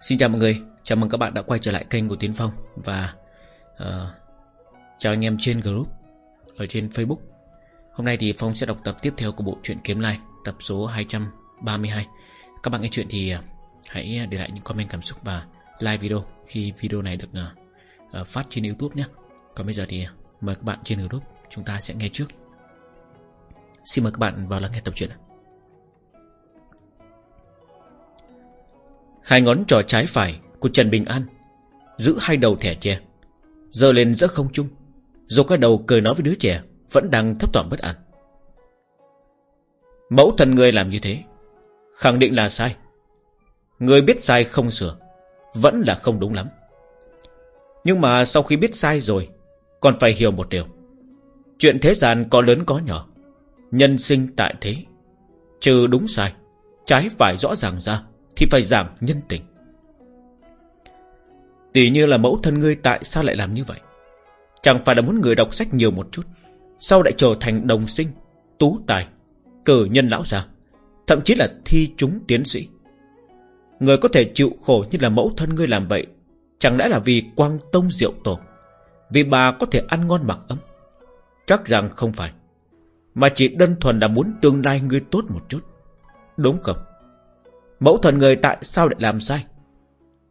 Xin chào mọi người, chào mừng các bạn đã quay trở lại kênh của Tiến Phong Và uh, chào anh em trên group Ở trên Facebook. Hôm nay thì Phong sẽ đọc tập tiếp theo của bộ truyện Kiếm Lai Tập số 232 Các bạn nghe chuyện thì uh, hãy để lại những comment cảm xúc và like video Khi video này được uh, uh, phát trên Youtube nhé. Còn bây giờ thì mời các bạn trên group Chúng ta sẽ nghe trước. Xin mời các bạn vào lắng nghe tập truyện Hai ngón trỏ trái phải của Trần Bình An, Giữ hai đầu thẻ tre, Giờ lên giữa không trung Rồi cái đầu cười nói với đứa trẻ, Vẫn đang thấp thỏm bất an. Mẫu thần người làm như thế, Khẳng định là sai. Người biết sai không sửa, Vẫn là không đúng lắm. Nhưng mà sau khi biết sai rồi, Còn phải hiểu một điều. Chuyện thế gian có lớn có nhỏ, Nhân sinh tại thế, Trừ đúng sai, Trái phải rõ ràng ra thì phải giảm nhân tình. Tỷ như là mẫu thân ngươi tại sao lại làm như vậy? Chẳng phải là muốn người đọc sách nhiều một chút, Sau lại trở thành đồng sinh, Tú tài, Cử nhân lão già Thậm chí là thi chúng tiến sĩ. Người có thể chịu khổ như là mẫu thân ngươi làm vậy, Chẳng lẽ là vì quang tông diệu tổ, Vì bà có thể ăn ngon mặc ấm? Chắc rằng không phải, Mà chỉ đơn thuần là muốn tương lai ngươi tốt một chút. Đúng không? Mẫu thần người tại sao lại làm sai?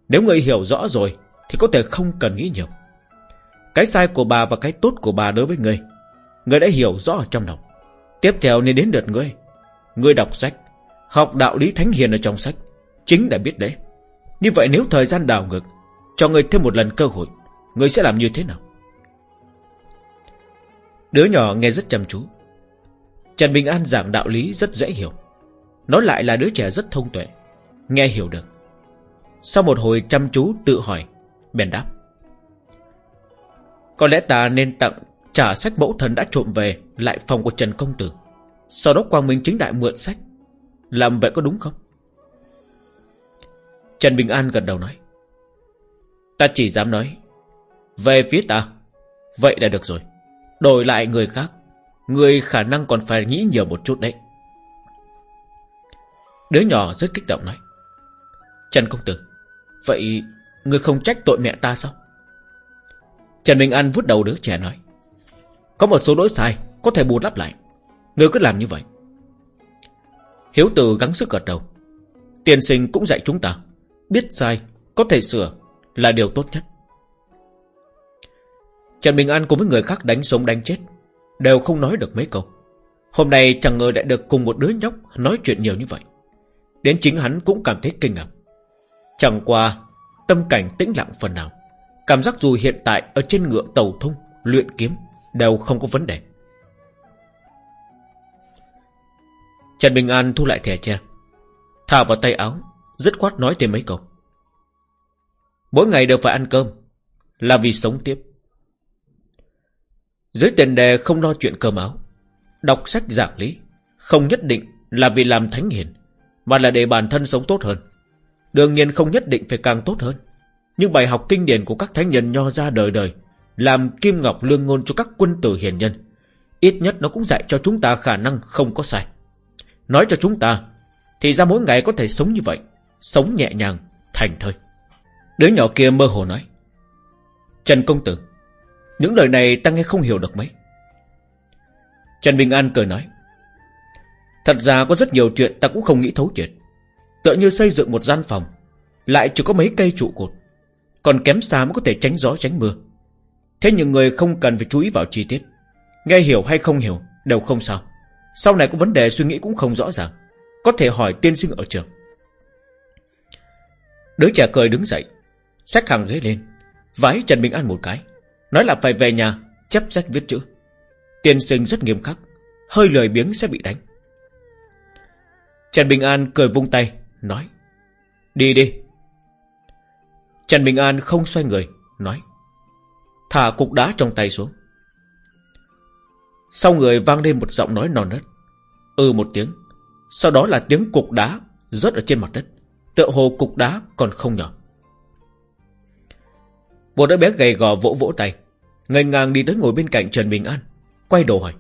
Nếu người hiểu rõ rồi, Thì có thể không cần nghĩ nhiều. Cái sai của bà và cái tốt của bà đối với người Người đã hiểu rõ ở trong lòng. Tiếp theo nên đến lượt ngươi Ngươi đọc sách, Học đạo lý thánh hiền ở trong sách, Chính đã biết đấy. Như vậy nếu thời gian đảo ngược, Cho người thêm một lần cơ hội, Người sẽ làm như thế nào? Đứa nhỏ nghe rất chăm chú. Trần Bình An giảng đạo lý rất dễ hiểu. Nó lại là đứa trẻ rất thông tuệ. Nghe hiểu được. Sau một hồi chăm chú tự hỏi, Bèn đáp. Có lẽ ta nên tặng Trả sách mẫu thần đã trộm về Lại phòng của Trần Công Tử. Sau đó Quang Minh chính đại mượn sách. Làm vậy có đúng không? Trần Bình An gật đầu nói. Ta chỉ dám nói, Về phía ta, Vậy đã được rồi. Đổi lại người khác, Người khả năng còn phải nghĩ nhiều một chút đấy. Đứa nhỏ rất kích động nói. Trần công tử. Vậy người không trách tội mẹ ta sao? Trần Minh An vút đầu đứa trẻ nói. Có một số lỗi sai, Có thể bù đắp lại. Người cứ làm như vậy. Hiếu tử gắng sức gật đầu. Tiền sinh cũng dạy chúng ta. Biết sai, Có thể sửa Là điều tốt nhất. Trần Bình An cùng với người khác đánh sống đánh chết, Đều không nói được mấy câu. Hôm nay chẳng ngờ lại được cùng một đứa nhóc Nói chuyện nhiều như vậy. Đến chính hắn cũng cảm thấy kinh ngạc. Chẳng qua, Tâm cảnh tĩnh lặng phần nào. Cảm giác dù hiện tại ở trên ngựa tàu thông Luyện kiếm, Đều không có vấn đề. Trần Bình An thu lại thẻ tre, Thả vào tay áo, Dứt khoát nói thêm mấy câu. Mỗi ngày đều phải ăn cơm, Là vì sống tiếp. Dưới tiền đề không lo chuyện cơm áo, Đọc sách giảng lý, Không nhất định là vì làm thánh hiền, Mà là để bản thân sống tốt hơn. Đương nhiên không nhất định phải càng tốt hơn. Nhưng bài học kinh điển của các thánh nhân nho ra đời đời Làm kim ngọc lương ngôn cho các quân tử hiền nhân Ít nhất nó cũng dạy cho chúng ta khả năng không có sai. Nói cho chúng ta Thì ra mỗi ngày có thể sống như vậy Sống nhẹ nhàng, thành thơi. Đứa nhỏ kia mơ hồ nói Trần công tử Những lời này ta nghe không hiểu được mấy. Trần Bình An cười nói Thật ra có rất nhiều chuyện ta cũng không nghĩ thấu triệt. Tựa như xây dựng một gian phòng, Lại chỉ có mấy cây trụ cột, Còn kém xa mới có thể tránh gió tránh mưa. Thế nhưng người không cần phải chú ý vào chi tiết, Nghe hiểu hay không hiểu Đều không sao. Sau này có vấn đề suy nghĩ cũng không rõ ràng, Có thể hỏi tiên sinh ở trường. Đứa trẻ cười đứng dậy, Xách hàng ghế lên, Vái Trần Bình An một cái, Nói là phải về nhà Chấp sách viết chữ. Tiên sinh rất nghiêm khắc, Hơi lười biếng sẽ bị đánh. Trần Bình An cười vung tay Nói, Đi đi. Trần Bình An không xoay người, Nói, Thả cục đá trong tay xuống. Sau người vang lên một giọng nói non nớt Ừ một tiếng, Sau đó là tiếng cục đá Rớt ở trên mặt đất, Tựa hồ cục đá còn không nhỏ. Một đứa bé gầy gò vỗ vỗ tay, Ngây ngang đi tới ngồi bên cạnh Trần Bình An, Quay đầu hỏi,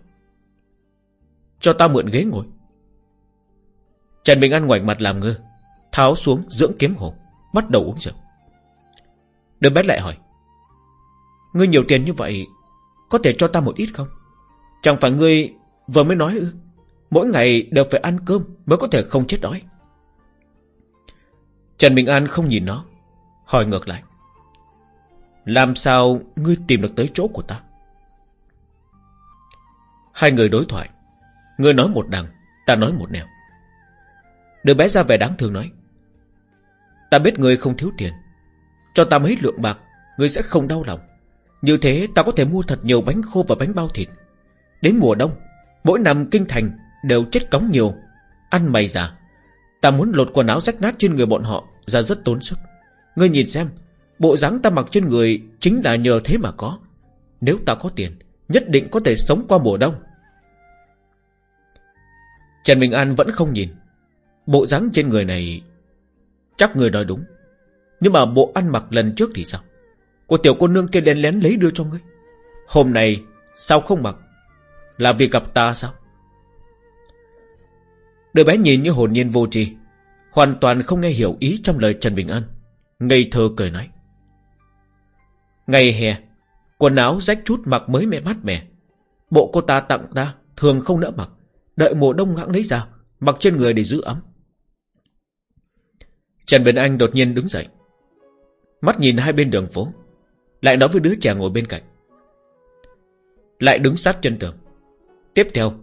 Cho ta mượn ghế ngồi. Trần Bình An ngoảnh mặt làm ngơ Tháo xuống dưỡng kiếm hồ, Bắt đầu uống rượu. Đứa bé lại hỏi, Ngươi nhiều tiền như vậy, Có thể cho ta một ít không? Chẳng phải ngươi vừa mới nói ư? Mỗi ngày đều phải ăn cơm Mới có thể không chết đói. Trần Bình An không nhìn nó, Hỏi ngược lại, Làm sao ngươi tìm được tới chỗ của ta? Hai người đối thoại, Ngươi nói một đằng, Ta nói một nẻo. Đứa bé ra vẻ đáng thương nói Ta biết ngươi không thiếu tiền. Cho ta mấy lượng bạc, Ngươi sẽ không đau lòng. Như thế ta có thể mua thật nhiều bánh khô và bánh bao thịt. Đến mùa đông, Mỗi năm kinh thành đều chết cống nhiều. Ăn mày già. Ta muốn lột quần áo rách nát trên người bọn họ, Ra rất tốn sức. Ngươi nhìn xem, Bộ dáng ta mặc trên người Chính là nhờ thế mà có. Nếu ta có tiền, Nhất định có thể sống qua mùa đông. Trần Bình An vẫn không nhìn. Bộ dáng trên người này Chắc người nói đúng. Nhưng mà bộ ăn mặc lần trước thì sao? Của tiểu cô nương kia lén lén lấy đưa cho ngươi. Hôm nay sao không mặc? Là vì gặp ta sao? Đứa bé nhìn như hồn nhiên vô tri, Hoàn toàn không nghe hiểu ý trong lời Trần Bình An, Ngây thơ cười nói. Ngày hè, Quần áo rách chút mặc mới mẹ mát mẻ. Bộ cô ta tặng ta Thường không nỡ mặc, Đợi mùa đông hãng lấy ra, Mặc trên người để giữ ấm. Trần Bình Anh đột nhiên đứng dậy. Mắt nhìn hai bên đường phố, Lại nói với đứa trẻ ngồi bên cạnh. Lại đứng sát chân tường. Tiếp theo,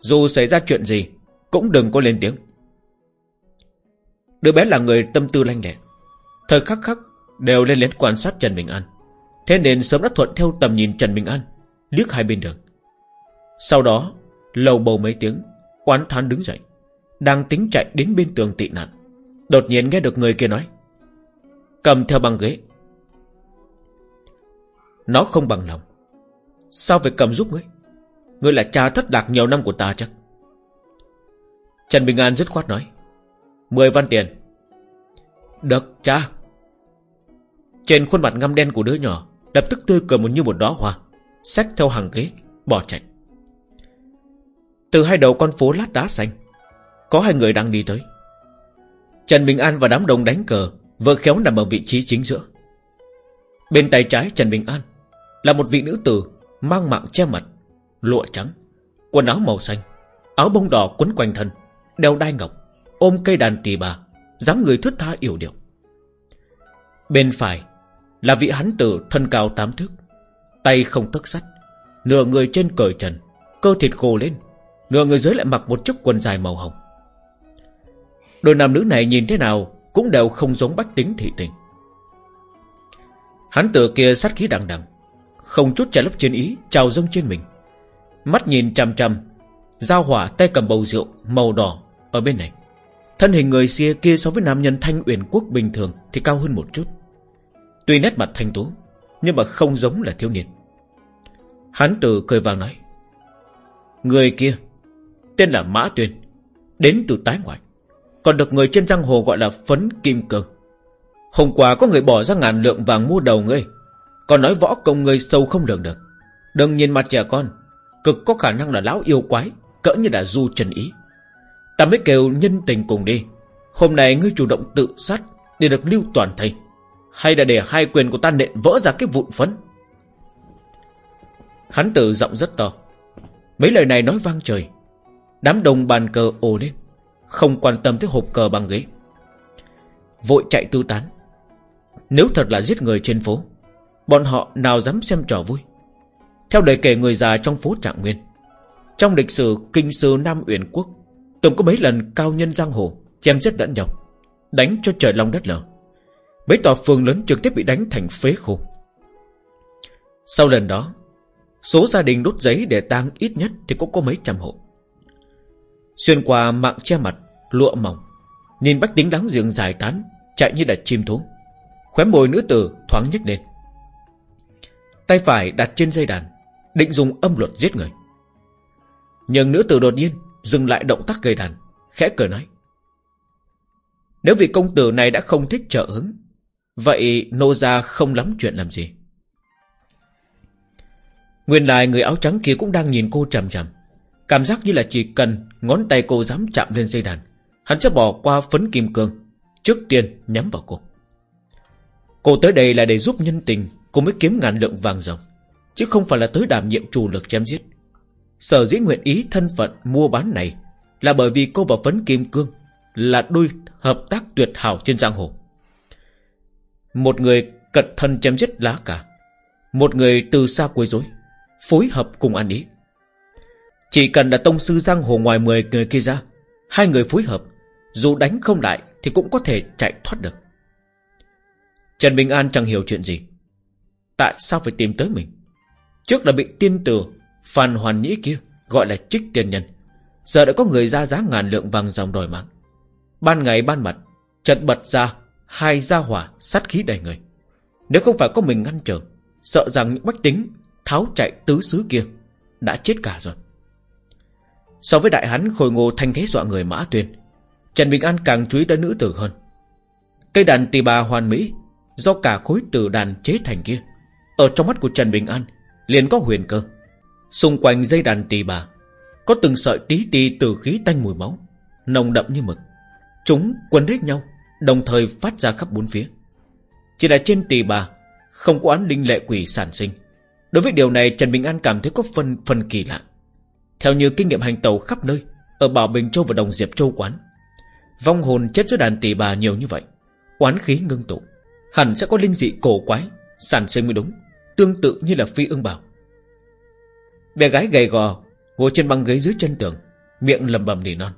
Dù xảy ra chuyện gì, Cũng đừng có lên tiếng. Đứa bé là người tâm tư lanh lẹ. Thời khắc khắc Đều lên lén quan sát Trần Bình An. Thế nên sớm đã thuận theo tầm nhìn Trần Bình An, Liếc hai bên đường. Sau đó, Lầu bầu mấy tiếng, Oán thán đứng dậy, Đang tính chạy đến bên tường tị nạn. Đột nhiên nghe được người kia nói. Cầm theo băng ghế. Nó không bằng lòng. Sao phải cầm giúp ngươi? Ngươi là cha thất lạc nhiều năm của ta chắc Trần Bình An dứt khoát nói. Mười văn tiền. Được, cha. Trên khuôn mặt ngăm đen của đứa nhỏ, Lập tức tươi cười một như một đóa hoa. Xách theo hàng ghế, Bỏ chạy. Từ hai đầu con phố lát đá xanh, Có hai người đang đi tới. Trần Bình An và đám đông đánh cờ Vừa khéo nằm ở vị trí chính giữa. Bên tay trái Trần Bình An Là một vị nữ tử Mang mạng che mặt, Lụa trắng, Quần áo màu xanh, Áo bông đỏ quấn quanh thân, Đeo đai ngọc, Ôm cây đàn tỳ bà, dáng người thướt tha yểu điệu. Bên phải Là vị hắn tử thân cao tám thước, Tay không tấc sắt, Nửa người trên cởi trần, Cơ thịt gồ lên, Nửa người dưới lại mặc một chiếc quần dài màu hồng. Đôi nam nữ này nhìn thế nào Cũng đều không giống bách tính thị tình. Hắn tử kia sát khí đằng đằng, Không chút trả lấp chiến ý Trào dâng trên mình. Mắt nhìn chằm chằm, Giao hỏa tay cầm bầu rượu màu đỏ Ở bên này. Thân hình người xưa kia so với nam nhân thanh uyển quốc bình thường Thì cao hơn một chút. Tuy nét mặt thanh tú, Nhưng mà không giống là thiếu niên. Hắn tử cười vàng nói, Người kia, Tên là Mã Tuyên Đến từ tái ngoại còn được người trên giang hồ gọi là phấn kim cương Hôm qua có người bỏ ra ngàn lượng vàng mua đầu ngươi. Còn nói võ công ngươi sâu không lường được. Đừng nhìn mặt trẻ con, Cực có khả năng là lão yêu quái, Cỡ như là du trần ý. Ta mới kêu nhân tình cùng đi. Hôm nay ngươi chủ động tự sát Để được lưu toàn thầy Hay là để hai quyền của ta nện vỡ ra cái vụn phấn? Hắn tử giọng rất to. Mấy lời này nói vang trời. Đám đồng bàn cờ ồ lên không quan tâm tới hộp cờ bằng ghế. Vội chạy tư tán. Nếu thật là giết người trên phố, Bọn họ nào dám xem trò vui? Theo lời kể người già trong phố Trạng Nguyên, Trong lịch sử kinh sư Nam Uyển Quốc, Từng có mấy lần cao nhân giang hồ Chém giết lẫn nhau, Đánh cho trời long đất lở. Mấy tòa phường lớn trực tiếp bị đánh thành phế khô Sau lần đó, Số gia đình đốt giấy để tang ít nhất Thì cũng có mấy trăm hộ. Xuyên qua mạng che mặt, Lụa mỏng. Nhìn bách tính đáng giường dài tán, Chạy như là chim thú. Khóe môi nữ tử thoáng nhếch lên. Tay phải đặt trên dây đàn, Định dùng âm luật giết người. Nhưng nữ tử đột nhiên Dừng lại động tác gây đàn, Khẽ cười nói. Nếu vị công tử này đã không thích trợ hứng, Vậy nô gia không lắm chuyện làm gì. Nguyên lại người áo trắng kia cũng đang nhìn cô trầm trầm Cảm giác như là chỉ cần ngón tay cô dám chạm lên dây đàn, Hắn sẽ bỏ qua phấn kim cương, Trước tiên nhắm vào cô. Cô tới đây là để giúp nhân tình cô mới kiếm ngàn lượng vàng rồng Chứ không phải là tới đảm nhiệm chủ lực chém giết. Sở dĩ nguyện ý thân phận mua bán này Là bởi vì cô và Phấn Kim Cương Là đôi hợp tác tuyệt hảo trên giang hồ. Một người cận thân chém giết lá cả Một người từ xa quấy rối, Phối hợp cùng ăn ý. Chỉ cần là tông sư giang hồ ngoài 10 người kia ra, Hai người phối hợp, Dù đánh không lại Thì cũng có thể chạy thoát được. Trần Bình An chẳng hiểu chuyện gì. Tại sao phải tìm tới mình? Trước là bị tiên tử Phan Hoàn Nhĩ kia Gọi là trích tiền nhân. Giờ đã có người ra giá ngàn lượng vàng dòng đòi mạng. Ban ngày ban mặt, Chật bật ra Hai gia hỏa sát khí đầy người. Nếu không phải có mình ngăn trở, Sợ rằng những bách tính Tháo chạy tứ xứ kia Đã chết cả rồi. So với đại hắn khôi ngô thanh thế dọa người Mã Tuyên, Trần Bình An càng chú ý tới nữ tử hơn. Cây đàn tỳ bà hoàn mỹ, Do cả khối tử đàn chế thành kia. Ở trong mắt của Trần Bình An, liền có huyền cơ. Xung quanh dây đàn tỳ bà, Có từng sợi tí ti từ khí tanh mùi máu, Nồng đậm như mực. Chúng quấn hết nhau, Đồng thời phát ra khắp bốn phía. Chỉ là trên tỳ bà, Không có án linh lệ quỷ sản sinh. Đối với điều này, Trần Bình An cảm thấy có phần phần kỳ lạ. Theo như kinh nghiệm hành tàu khắp nơi, Ở Bảo Bình Châu và Đồng Diệp Châu quán, Vong hồn chết dưới đàn tỷ bà nhiều như vậy, Oán khí ngưng tụ, Hẳn sẽ có linh dị cổ quái, Sản sinh mới đúng, Tương tự như là phi ưng bảo Bé gái gầy gò, Ngồi trên băng ghế dưới chân tường, Miệng lầm bầm nỉ non.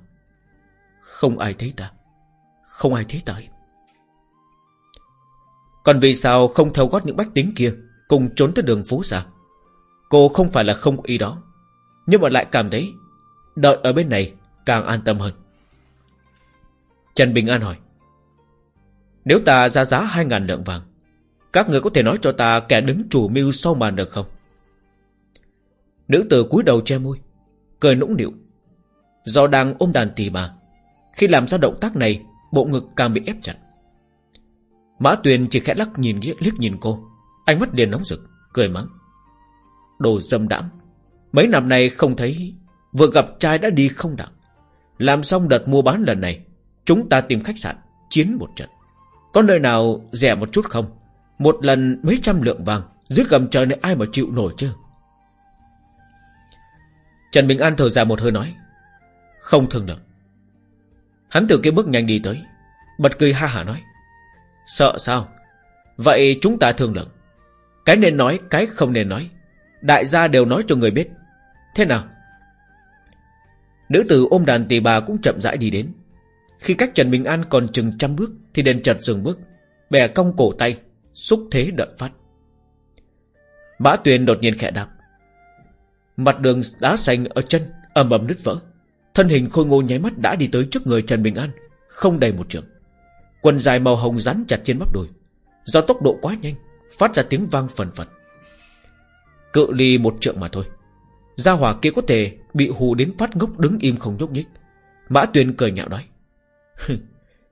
Không ai thấy ta, Không ai thấy ta Còn vì sao không theo gót những bách tính kia Cùng trốn tới đường phố xa? Cô không phải là không có ý đó. Nhưng mà lại cảm thấy Đợi ở bên này càng an tâm hơn. Trần Bình An hỏi, Nếu ta ra giá hai ngàn lượng vàng, Các người có thể nói cho ta kẻ đứng chủ mưu sau màn được không? Nữ tử cúi đầu che môi, Cười nũng nịu. Do đang ôm đàn tỳ bà, Khi làm ra động tác này, Bộ ngực càng bị ép chặt. Mã Tuyền chỉ khẽ lắc nhìn liếc nhìn cô, Ánh mắt liền nóng rực, Cười mắng, Đồ dâm đãng Mấy năm nay không thấy, Vừa gặp trai đã đi không đặng Làm xong đợt mua bán lần này, Chúng ta tìm khách sạn, Chiến một trận. Có nơi nào rẻ một chút không? Một lần mấy trăm lượng vàng, Dưới gầm trời này ai mà chịu nổi chứ? Trần Bình An thở dài một hơi nói, Không thương được Hắn từ kia bước nhanh đi tới, Bật cười ha hả nói, Sợ sao? Vậy chúng ta thương lượng. Cái nên nói, cái không nên nói. Đại gia đều nói cho người biết Thế nào? Nữ tử ôm đàn tỳ bà cũng chậm rãi đi đến. Khi cách Trần Bình An còn chừng trăm bước Thì đền chợt dừng bước, Bè cong cổ tay, Xúc thế đợi phát. Mã Tuyền đột nhiên khẽ đạp Mặt đường đá xanh ở chân, ầm ầm nứt vỡ. Thân hình khôi ngô nháy mắt đã đi tới trước người Trần Bình An, Không đầy một trường. Quần dài màu hồng rắn chặt trên bắp đùi. Do tốc độ quá nhanh, Phát ra tiếng vang phần phật. Cự ly một trượng mà thôi. Gia hỏa kia có thể bị hù đến phát ngốc đứng im không nhúc nhích. Mã Tuyên cười nhạo nói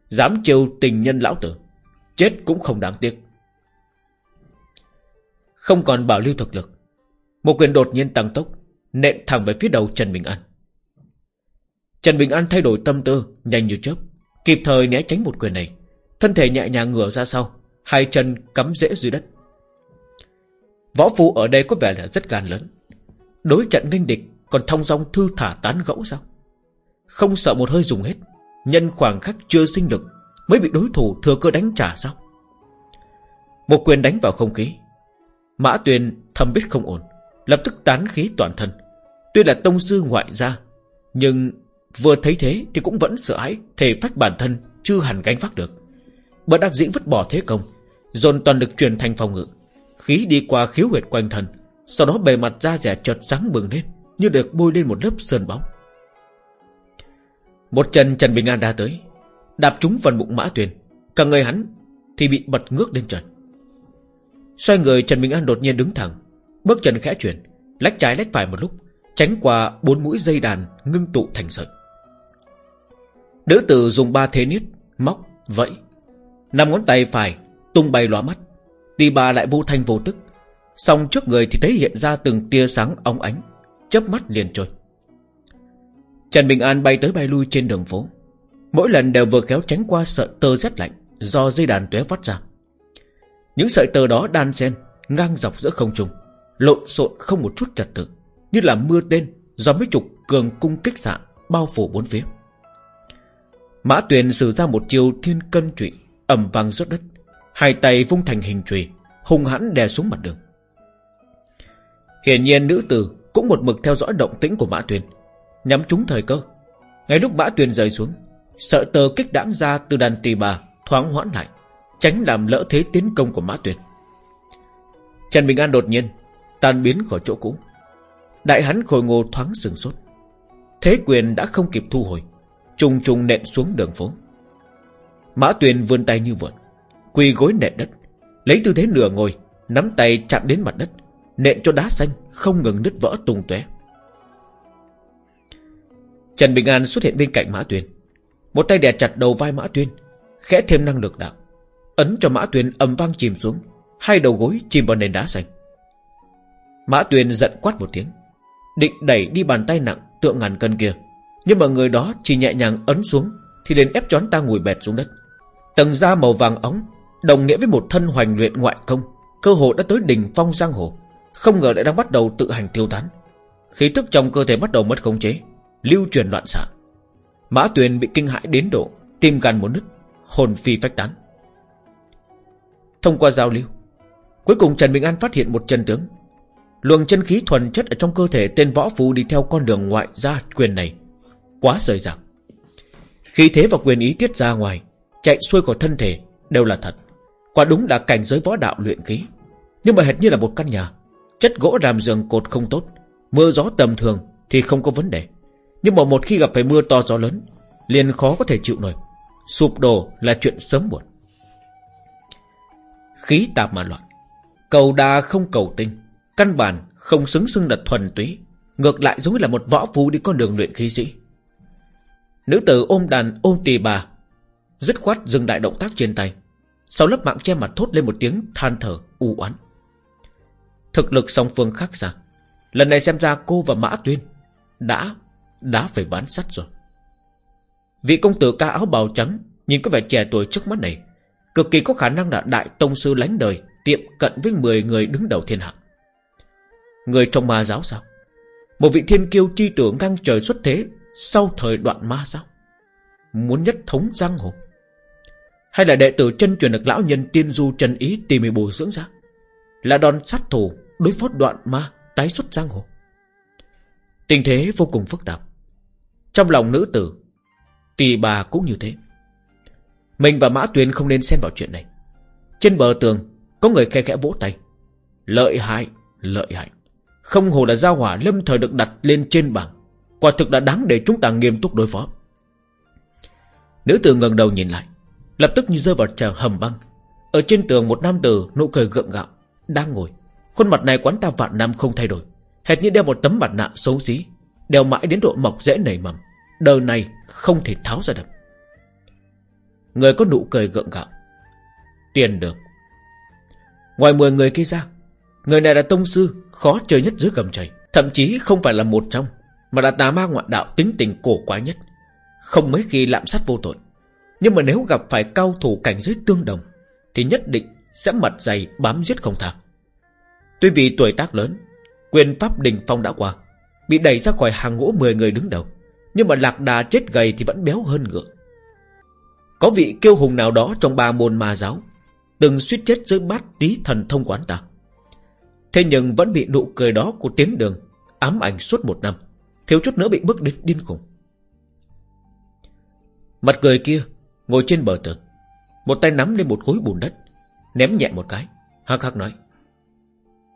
Dám trêu tình nhân lão tử, Chết cũng không đáng tiếc. Không còn bảo lưu thực lực, một quyền đột nhiên tăng tốc, Nện thẳng về phía đầu Trần Bình An. Trần Bình An thay đổi tâm tư, Nhanh như chớp, Kịp thời né tránh một quyền này. Thân thể nhẹ nhàng ngửa ra sau, Hai chân cắm rễ dưới đất. Võ phu ở đây có vẻ là rất gan lớn Đối trận nghênh địch, Còn thông dong thư thả tán gẫu sao? Không sợ một hơi dùng hết, Nhân khoảng khắc chưa sinh lực, Mới bị đối thủ thừa cơ đánh trả sao? Một quyền đánh vào không khí. Mã Tuyền thầm biết không ổn, Lập tức tán khí toàn thân. Tuy là tông sư ngoại gia, Nhưng vừa thấy thế thì cũng vẫn sợ hãi Thể phách bản thân chưa hẳn gánh phát được. Bất đắc dĩ vứt bỏ thế công, Dồn toàn lực truyền thành phòng ngự. Khí đi qua khiếu huyệt quanh thân sau đó bề mặt da rẻ chợt sáng bừng lên Như được bôi lên một lớp sơn bóng. Một chân Trần Bình An đã tới Đạp trúng phần bụng mã tuyền Cả người hắn thì bị bật ngước lên trời. Xoay người Trần Bình An đột nhiên đứng thẳng Bước chân khẽ chuyển Lách trái lách phải một lúc Tránh qua bốn mũi dây đàn ngưng tụ thành sợi. Nữ tử dùng ba thế niết Móc, vẫy Năm ngón tay phải tung bay lóa mắt Tì bà lại vô thanh vô tức Xong trước người thì thấy hiện ra từng tia sáng óng ánh, chớp mắt liền trôi. Trần Bình An bay tới bay lui trên đường phố. Mỗi lần đều vừa khéo tránh qua sợi tơ rét lạnh Do dây đàn tuế vắt ra. Những sợi tơ đó đan xen, Ngang dọc giữa không trung, Lộn xộn không một chút trật tự, Như là mưa tên do mấy chục cường cung kích xạ Bao phủ bốn phía. Mã Tuyền sử ra một chiêu thiên cân trụy, ầm vang rớt đất. Hai tay vung thành hình trùy Hùng hãn đè xuống mặt đường. Hiển nhiên nữ tử Cũng một mực theo dõi động tĩnh của Mã Tuyền. Nhắm trúng thời cơ. Ngay lúc Mã Tuyền rơi xuống Sợ tờ kích đãng ra từ đàn tỳ bà Thoáng hoãn lại, Tránh làm lỡ thế tiến công của Mã Tuyền. Trần Bình An đột nhiên Tan biến khỏi chỗ cũ. Đại hắn khôi ngô thoáng sừng sốt. Thế quyền đã không kịp thu hồi, Trùng trùng nện xuống đường phố. Mã Tuyền vươn tay như vượn, Quỳ gối nện đất, Lấy tư thế nửa ngồi, Nắm tay chạm đến mặt đất. Nện cho đá xanh, không ngừng nứt vỡ tung tóe. Trần Bình An xuất hiện bên cạnh Mã Tuyền. Một tay đè chặt đầu vai Mã Tuyền, Khẽ thêm năng lực đạo, Ấn cho Mã Tuyền ầm vang chìm xuống, Hai đầu gối chìm vào nền đá xanh. Mã Tuyền giận quát một tiếng, Định đẩy đi bàn tay nặng tượng ngàn cân kia, Nhưng mà người đó chỉ nhẹ nhàng ấn xuống Thì liền ép chón ta ngồi bẹt xuống đất. Tầng da màu vàng óng, Đồng nghĩa với một thân hoành luyện ngoại công, Cơ hồ đã tới đỉnh phong giang hồ. Không ngờ lại đang bắt đầu tự hành tiêu tán. Khí tức trong cơ thể bắt đầu mất khống chế, Lưu truyền loạn xạ. Mã Tuyền bị kinh hãi đến độ Tim gan muốn nứt, Hồn phi phách tán. Thông qua giao lưu, Cuối cùng Trần Bình An phát hiện một chân tướng. Luồng chân khí thuần chất ở trong cơ thể Tên võ phù đi theo con đường ngoại gia quyền này, Quá rời rạc. Khí thế và quyền ý tiết ra ngoài, Chạy xuôi khỏi thân thể Đều là thật. Quả đúng là cảnh giới võ đạo luyện khí, Nhưng mà hệt như là một căn nhà. Chất gỗ làm giường cột không tốt. Mưa gió tầm thường thì không có vấn đề. Nhưng mà một khi gặp phải mưa to gió lớn, Liền khó có thể chịu nổi. Sụp đổ là chuyện sớm muộn. Khí tạp mà loạn. Cầu đa không cầu tinh. Căn bản không xứng xưng là thuần túy. Ngược lại giống như là một võ phú đi con đường luyện khí sĩ. Nữ tử ôm đàn, ôm tỳ bà, Dứt khoát dừng đại động tác trên tay. Sau lớp mạng che mặt thốt lên một tiếng than thở u oán. Thực lực song phương khác xa. Lần này xem ra cô và Mã Tuyên Đã Đã phải ván sắt rồi. Vị công tử ca áo bào trắng Nhìn có vẻ trẻ tuổi trước mắt này, Cực kỳ có khả năng là đại tông sư lánh đời, Tiệm cận với 10 người đứng đầu thiên hạ. Người trong ma giáo sao? Một vị thiên kiêu chi tưởng ngang trời xuất thế Sau thời đoạn ma giáo, Muốn nhất thống giang hồ. Hay là đệ tử chân truyền được lão nhân tiên du trần ý tìm bồi dưỡng ra? Là đòn sát thủ Đối phó đoạn ma Tái xuất giang hồ. Tình thế vô cùng phức tạp. Trong lòng nữ tử Tỳ bà cũng như thế. Mình và Mã Tuyền không nên xen vào chuyện này. Trên bờ tường Có người khe khẽ vỗ tay. Lợi hại, lợi hại. Không hồ là giao hỏa lâm thời được đặt lên trên bảng. Quả thực đã đáng để chúng ta nghiêm túc đối phó. Nữ tử ngẩng đầu nhìn lại Lập tức như rơi vào trà hầm băng. Ở trên tường một nam tử nụ cười gượng gạo Đang ngồi. Khuôn mặt này quán ta vạn năm không thay đổi. Hệt như đeo một tấm mặt nạ xấu xí, Đeo mãi đến độ mọc dễ nảy mầm. Đời này không thể tháo ra được. Người có nụ cười gượng gạo. Tiền được. Ngoài 10 người kia ra, Người này là tông sư Khó chơi nhất dưới gầm trời. Thậm chí không phải là một trong, Mà là tà ma ngoại đạo tính tình cổ quái nhất. Không mấy khi lạm sát vô tội. Nhưng mà nếu gặp phải cao thủ cảnh giới tương đồng, Thì nhất định sẽ mặt dày bám giết không tha. Tuy vì tuổi tác lớn, Quyền pháp đình phong đã qua, Bị đẩy ra khỏi hàng ngũ 10 người đứng đầu, Nhưng mà lạc đà chết gầy thì vẫn béo hơn ngựa. Có vị kiêu hùng nào đó trong ba môn ma giáo, Từng suýt chết dưới bát tí thần thông quán ta. Thế nhưng vẫn bị nụ cười đó của tiến đường Ám ảnh suốt một năm, Thiếu chút nữa bị bước đến điên khùng. Mặt cười kia Ngồi trên bờ tường, Một tay nắm lên một khối bùn đất, Ném nhẹ một cái, Hắc hắc nói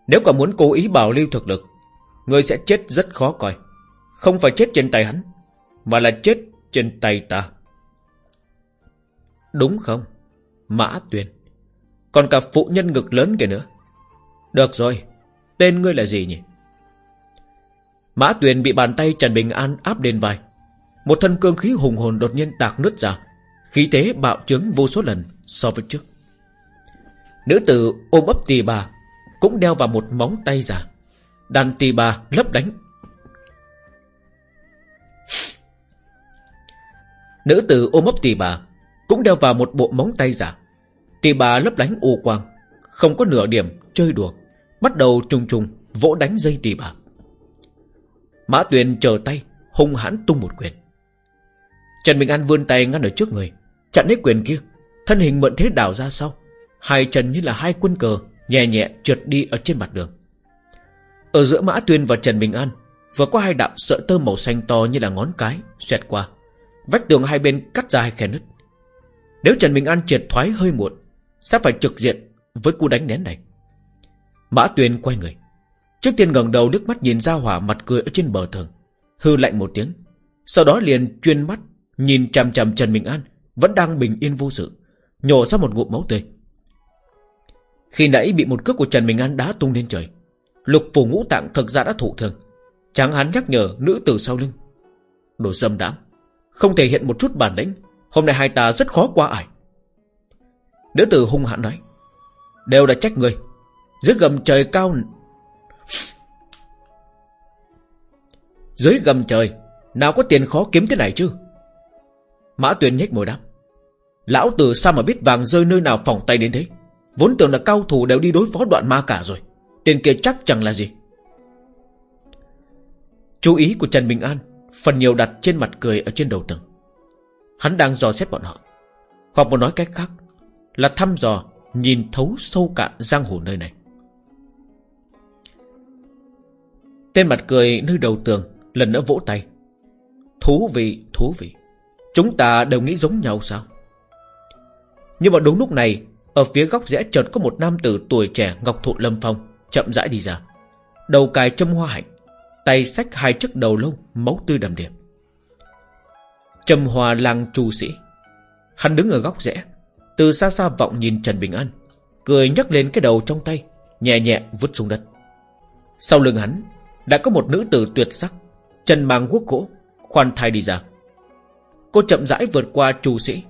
nếu còn muốn cố ý bảo lưu thực lực, Người sẽ chết rất khó coi. Không phải chết trên tay hắn, Mà là chết trên tay ta. Đúng không, Mã Tuyền? Còn cả phụ nhân ngực lớn kìa nữa. Được rồi, Tên ngươi là gì nhỉ? Mã Tuyền bị bàn tay Trần Bình An áp lên vai. Một thân cương khí hùng hồn đột nhiên tạc nứt ra, Khí tế bạo trướng vô số lần so với trước. Nữ tử ôm ấp tì bà cũng đeo vào một móng tay giả Đàn tì bà lấp đánh. Nữ tử ôm ấp tì bà Cũng đeo vào một bộ móng tay giả Tì bà lấp đánh u quang, Không có nửa điểm chơi đùa, Bắt đầu trùng trùng vỗ đánh dây tì bà. Mã Tuyền chờ tay, Hung hãn tung một quyền. Trần Bình An vươn tay ngăn ở trước người, Chặn lấy quyền kia. Thân hình mượn thế đảo ra sau, Hai chân như là hai quân cờ Nhẹ nhẹ trượt đi ở trên mặt đường. Ở giữa Mã Tuyền và Trần Bình An, Vừa có hai đạo sợi tơ màu xanh to như là ngón cái Xoẹt qua, Vách tường hai bên cắt ra hai khe nứt. Nếu Trần Bình An triệt thoái hơi muộn, Sẽ phải trực diện với cú đánh nén này. Mã Tuyền quay người. Trước tiên ngẩng đầu nước mắt nhìn ra hỏa mặt cười ở trên bờ tường, Hư lạnh một tiếng. Sau đó liền chuyên mắt Nhìn chằm chằm Trần Bình An, Vẫn đang bình yên vô sự, Nhổ ra một ngụm máu tươi. Khi nãy bị một cước của Trần Bình An đá tung lên trời, Lục phủ ngũ tạng thực ra đã thụ thương. Chẳng hắn nhắc nhở nữ tử sau lưng. Đồ dâm đáng Không thể hiện một chút bản lĩnh, Hôm nay hai ta rất khó qua ải. Nữ tử hung hãn nói, Đều là trách người. Dưới gầm trời cao, Dưới gầm trời, Nào có tiền khó kiếm thế này chứ? Mã Tuyền nhếch môi đáp, Lão tử sao mà biết vàng rơi nơi nào phòng tay đến thế? Vốn tưởng là cao thủ đều đi đối phó đoạn ma cả rồi. Tiền kia chắc chẳng là gì. Chú ý của Trần Bình An Phần nhiều đặt trên mặt cười ở trên đầu tường. Hắn đang dò xét bọn họ. Hoặc một nói cách khác Là thăm dò Nhìn thấu sâu cạn giang hồ nơi này. Tên mặt cười nơi đầu tường Lần nữa vỗ tay. Thú vị, thú vị. Chúng ta đều nghĩ giống nhau sao? Nhưng mà đúng lúc này ở phía góc rẽ chợt có một nam tử tuổi trẻ Ngọc Thụ Lâm Phong, Chậm rãi đi ra. Đầu cài châm hoa hạnh, Tay xách hai chiếc đầu lâu Máu tươi đầm điệp Trầm hòa lang chu sĩ. Hắn đứng ở góc rẽ, Từ xa xa vọng nhìn Trần Bình An, Cười nhấc lên cái đầu trong tay, Nhẹ nhẹ vứt xuống đất. Sau lưng hắn, Đã có một nữ tử tuyệt sắc, Chân mang quốc gỗ, Khoan thai đi ra. Cô chậm rãi vượt qua chu sĩ,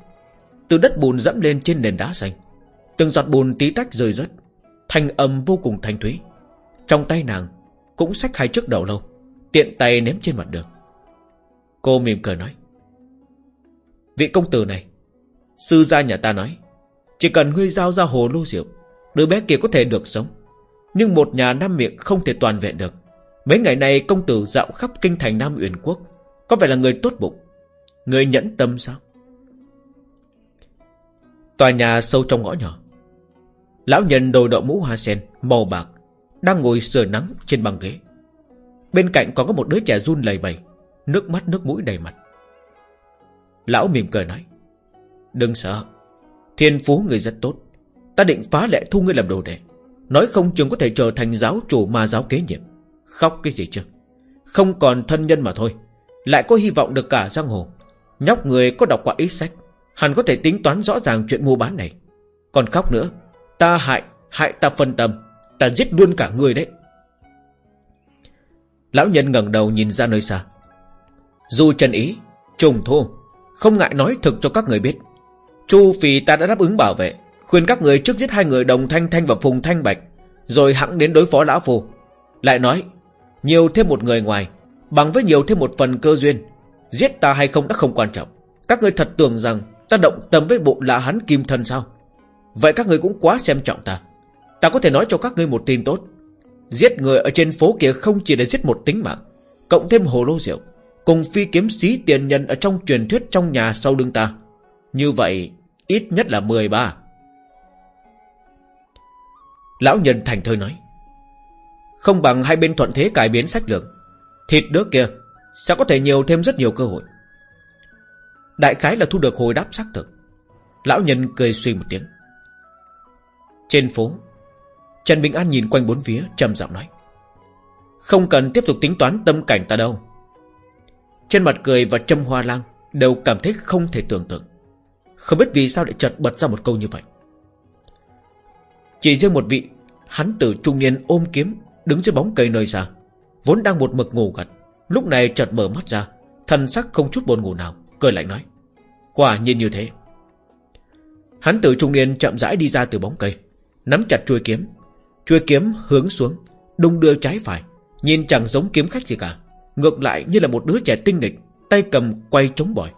Từ đất bùn dẫm lên trên nền đá xanh. Từng giọt bùn tí tách rơi rớt. Thanh âm vô cùng thanh thúy. Trong tay nàng Cũng xách hai chiếc đầu lâu, Tiện tay ném trên mặt đường. Cô mỉm cười nói, Vị công tử này, Sư gia nhà ta nói, Chỉ cần ngươi giao ra hồ lô rượu, Đứa bé kia có thể được sống. Nhưng một nhà năm miệng không thể toàn vẹn được. Mấy ngày nay công tử dạo khắp kinh thành Nam Uyển Quốc, Có vẻ là người tốt bụng. Người nhẫn tâm sao? Tòa nhà sâu trong ngõ nhỏ Lão nhân đội đậu mũ hoa sen, Màu bạc, Đang ngồi sờ nắng trên băng ghế. Bên cạnh còn có một đứa trẻ run lầy bầy Nước mắt nước mũi đầy mặt. Lão mỉm cười nói, Đừng sợ, Thiên phú người rất tốt. Ta định phá lệ thu ngươi làm đồ đệ. Nói không chừng có thể trở thành giáo chủ mà giáo kế nhiệm. Khóc cái gì chứ? Không còn thân nhân mà thôi. Lại có hy vọng được cả giang hồ. Nhóc người có đọc qua ít sách, Hẳn có thể tính toán rõ ràng chuyện mua bán này. Còn khóc nữa Ta hại, hại ta phân tâm. Ta giết luôn cả người đấy. Lão nhân ngẩng đầu nhìn ra nơi xa. Dù trần ý Trùng thô Không ngại nói thực cho các người biết. Chu phì ta đã đáp ứng bảo vệ Khuyên các người trước giết hai người đồng thanh thanh và phùng thanh bạch Rồi hẳn đến đối phó lão phù Lại nói Nhiều thêm một người ngoài Bằng với nhiều thêm một phần cơ duyên Giết ta hay không đã không quan trọng. Các người thật tưởng rằng Ta động tâm với bộ lạ hắn kim thân sao? Vậy các người cũng quá xem trọng ta. Ta có thể nói cho các ngươi một tin tốt. Giết người ở trên phố kia không chỉ để giết một tính mạng, Cộng thêm hồ lô rượu, Cùng phi kiếm sĩ tiền nhân Ở trong truyền thuyết trong nhà sau lưng ta. Như vậy, ít nhất là 13 Lão nhân thành thơi nói, Không bằng hai bên thuận thế cải biến sách lược. Thịt đứa kia Sẽ có thể nhiều thêm rất nhiều cơ hội. Đại khái là thu được hồi đáp xác thực. Lão nhân cười suy một tiếng. Trên phố, Trần Bình An nhìn quanh bốn phía, trầm giọng nói, Không cần tiếp tục tính toán tâm cảnh ta đâu. Trên mặt cười và trâm hoa lang Đều cảm thấy không thể tưởng tượng. Không biết vì sao lại chợt bật ra một câu như vậy. Chỉ riêng một vị Hắn tử trung niên ôm kiếm, Đứng dưới bóng cây nơi xa, Vốn đang một mực ngủ gật, Lúc này chợt mở mắt ra, Thần sắc không chút buồn ngủ nào, Cười lạnh nói, Quả nhiên như thế. Hắn tử trung niên chậm rãi đi ra từ bóng cây. Nắm chặt chuôi kiếm. Chuôi kiếm hướng xuống, Đung đưa trái phải, Nhìn chẳng giống kiếm khách gì cả. Ngược lại như là một đứa trẻ tinh nghịch, Tay cầm quay chống bỏi.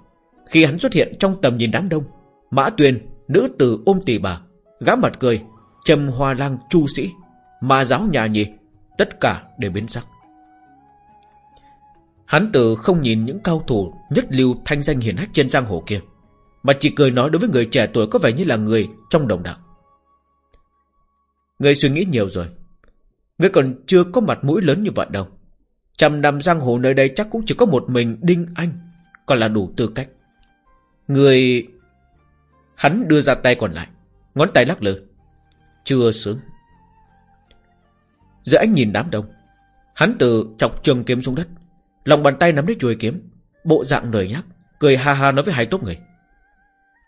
Khi hắn xuất hiện trong tầm nhìn đám đông, Mã Tuyền, Nữ tử ôm tỷ bà, Gã mặt cười Trầm hoa lang chu sĩ, Ma giáo nhà nhì Tất cả đều biến sắc. Hắn từ không nhìn những cao thủ Nhất lưu thanh danh hiển hách trên giang hồ kia, Mà chỉ cười nói đối với người trẻ tuổi Có vẻ như là người trong đồng đạo. Người suy nghĩ nhiều rồi. Người còn chưa có mặt mũi lớn như vậy đâu. Trăm năm giang hồ nơi đây chắc cũng chỉ có một mình Đinh Anh, Còn là đủ tư cách. Người... Hắn đưa ra tay còn lại, Ngón tay lắc lư. Chưa sướng. Giữa ánh nhìn đám đông, Hắn từ chọc trường kiếm xuống đất, Lòng bàn tay nắm lấy chuôi kiếm, Bộ dạng nời nhắc Cười ha ha nói với hai tốt người.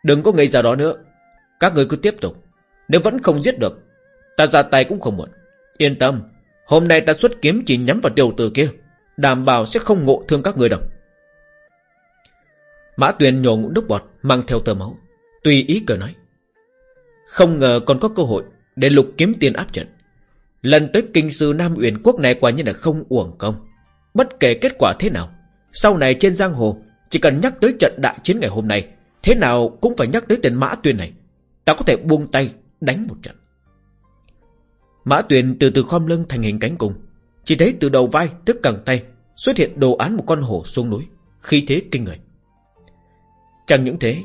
Đừng có ngây ra đó nữa, Các người cứ tiếp tục, Nếu vẫn không giết được Ta ra tay cũng không muộn. Yên tâm, Hôm nay ta xuất kiếm chỉ nhắm vào tiểu tử kia. Đảm bảo sẽ không ngộ thương các người đâu. Mã Tuyền nhổ ngụm nước bọt, Mang theo tờ máu. Tùy ý cười nói. Không ngờ còn có cơ hội Để lục kiếm tiền áp trận. Lần tới kinh sư Nam Uyển Quốc này quả nhiên là không uổng công. Bất kể kết quả thế nào, Sau này trên giang hồ, Chỉ cần nhắc tới trận đại chiến ngày hôm nay, Thế nào cũng phải nhắc tới tên Mã Tuyền này. Ta có thể buông tay đánh một trận. Mã Tuyền từ từ khom lưng thành hình cánh cung Chỉ thấy từ đầu vai tức cẳng tay Xuất hiện đồ án một con hổ xuống núi, Khí thế kinh người. Chẳng những thế,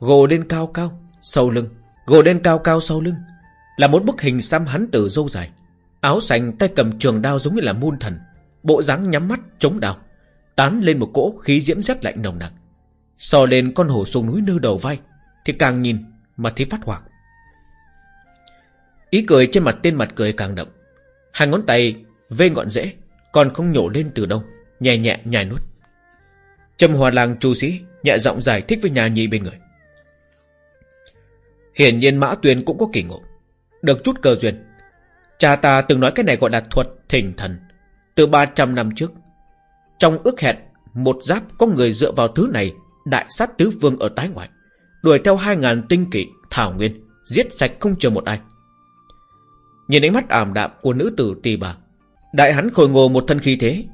Gồ đen cao cao Sau lưng, Gồ đen cao cao sau lưng Là một bức hình xăm hắn tử dâu dài. Áo xanh tay cầm trường đao giống như là muôn thần, Bộ dáng nhắm mắt chống đao, Tán lên một cỗ khí diễm rất lạnh nồng nặc. So lên con hổ xuống núi nơ đầu vai Thì càng nhìn mà thấy phát hoảng. Ý cười trên mặt tên mặt cười càng đậm. Hai ngón tay vê ngọn rễ, Còn không nhổ lên từ đâu, Nhẹ nhẹ nhai nuốt. Trầm hòa làng chu sĩ Nhẹ giọng giải thích với nhà nhi bên người. Hiển nhiên Mã Tuyền cũng có kỳ ngộ, Được chút cơ duyên. Cha ta từng nói cái này gọi là thuật thỉnh thần. Từ 300 năm trước, Trong ước hẹn, Một giáp có người dựa vào thứ này Đại sát tứ vương ở tái ngoại, Đuổi theo 2.000 tinh kỵ Thảo Nguyên, Giết sạch không chờ một ai. Nhìn ánh mắt ảm đạm của nữ tử tỳ bà, Đại hắn khôi ngô một thân khí thế,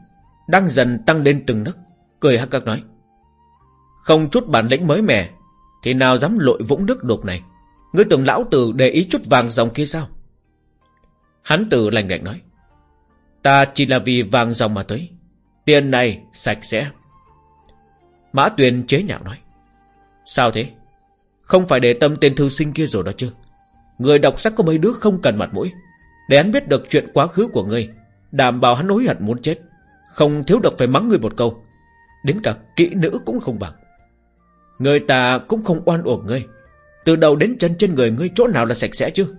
Đang dần tăng lên từng nấc, Cười hắc hắc nói, Không chút bản lĩnh mới mẻ, Thì nào dám lội vũng nước đục này? Ngươi tưởng lão tử để ý chút vàng dòng kia sao? Hắn tử lành lạnh nói, Ta chỉ là vì vàng dòng mà tới, Tiền này sạch sẽ. Mã Tuyền chế nhạo nói, Sao thế? Không phải để tâm tên thư sinh kia rồi đó chứ? Người đọc sách có mấy đứa không cần mặt mũi? Để hắn biết được chuyện quá khứ của ngươi, Đảm bảo hắn hối hận muốn chết, Không thiếu được phải mắng ngươi một câu. Đến cả kỹ nữ cũng không bằng. Người ta cũng không oan uổng ngươi. Từ đầu đến chân trên người ngươi chỗ nào là sạch sẽ chứ?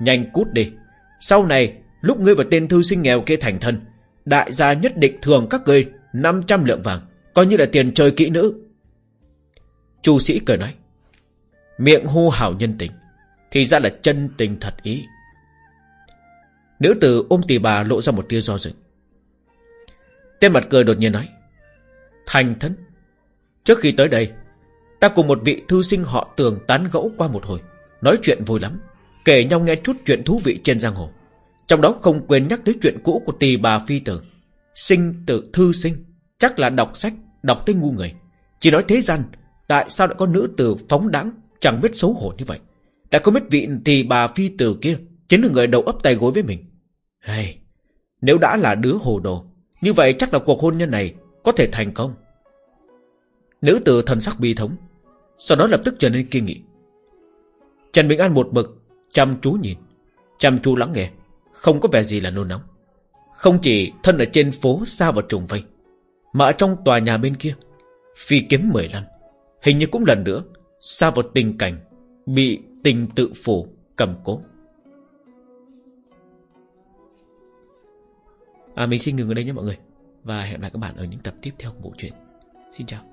Nhanh cút đi. Sau này, lúc ngươi và tên thư sinh nghèo kia thành thân, Đại gia nhất định thường các ngươi 500 lượng vàng, Coi như là tiền chơi kỹ nữ. Chu sĩ cười nói, Miệng hô hào nhân tình, Thì ra là chân tình thật ý. Nữ tử ôm tỷ bà lộ ra một tia do dự. Tên mặt cười đột nhiên nói, Thành thân, Trước khi tới đây, Ta cùng một vị thư sinh họ tường tán gẫu qua một hồi, Nói chuyện vui lắm, Kể nhau nghe chút chuyện thú vị trên giang hồ. Trong đó không quên nhắc tới chuyện cũ của tỳ bà phi tử. Sinh tự thư sinh, Chắc là đọc sách, Đọc tới ngu người. Chỉ nói thế gian, Tại sao lại có nữ tử phóng đáng Chẳng biết xấu hổ như vậy? Đã có biết vị tỳ bà phi tử kia Chính là người đầu ấp tay gối với mình hey, Nếu đã là đứa hồ đồ Như vậy chắc là cuộc hôn nhân này Có thể thành công. Nữ tử thần sắc bi thống Sau đó lập tức trở nên kiên nghị. Trần Bình An một bực Chăm chú nhìn Chăm chú lắng nghe Không có vẻ gì là nôn nóng. Không chỉ thân ở trên phố xa vào trùng vây Mà ở trong tòa nhà bên kia Phi kiếm 15 Hình như cũng lần nữa Xa vào tình cảnh Bị tình tự phủ cầm cố. À, Mình xin ngừng ở đây nhé mọi người. Và hẹn gặp lại các bạn ở những tập tiếp theo của bộ truyện. Xin chào.